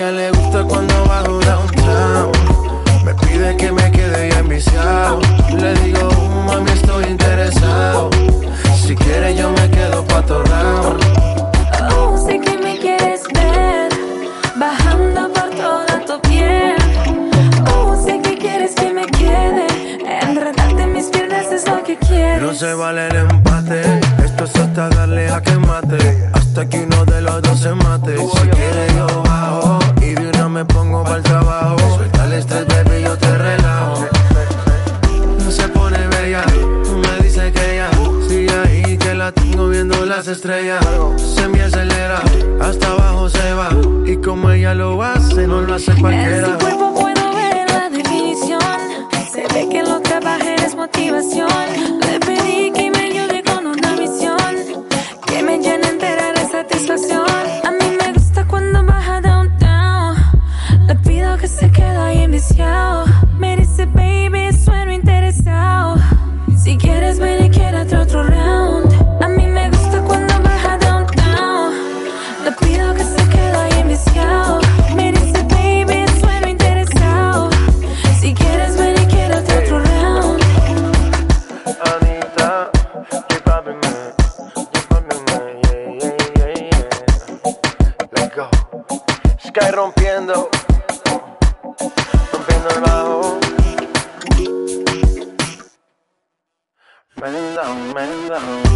ella le gusta cuando bajo downtown. Me pide que me quede ya enviciado. Le digo, oh, mami, estoy interesado. Si quieres, yo me quedo pa' torrao. Oh, sé que me quieres ver. Bajando por toda tu piel. Oh, sé que quieres que me quede. Enredarte en mis piernas es lo que quieres. No se vale para trabajo. Suelta el este baby, yo te relajo. No se pone bella, me dice que ya sigue ahí, que la tengo viendo las estrellas. Se me acelera, hasta abajo se va. Y como ella lo hace, no lo hace cualquiera. En cuerpo puedo ver la definición. Se ve que lo trabaja es motivación. Le pedí que me ayude con una misión. Que me llene entera de satisfacción. especial. Me dice, baby, sueno interesado. Si quieres, ven y quédate otro round. A mí me gusta cuando baja downtown. Le pido que se quede ahí enviciado. Me dice, baby, sueno interesado. Si quieres, ven y quédate otro round. Anita, llévame, llévame, yeah, yeah, yeah, yeah. Let's go. Sky rompiendo. Hasta luego.